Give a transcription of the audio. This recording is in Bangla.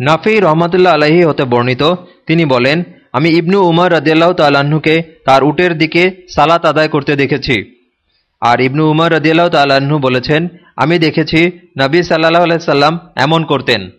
নাফি রহমতুল্লাহ আলহী হতে বর্ণিত। তিনি বলেন, আমি ইবনু উমর রদিয়াল্লাহ তাল্লাহ্নকে তার উটের দিকে সালাত আদায় করতে দেখেছি। আর ইবনু উমর রদিয়াল্লাহ তাল্লাহ্ন বলেছেন, আমি দেখেছি নবী সাল্লাহ আলাইসাল্লাম এমন করতেন।